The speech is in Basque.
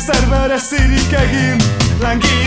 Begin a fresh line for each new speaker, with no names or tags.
zer berare sirik egin langi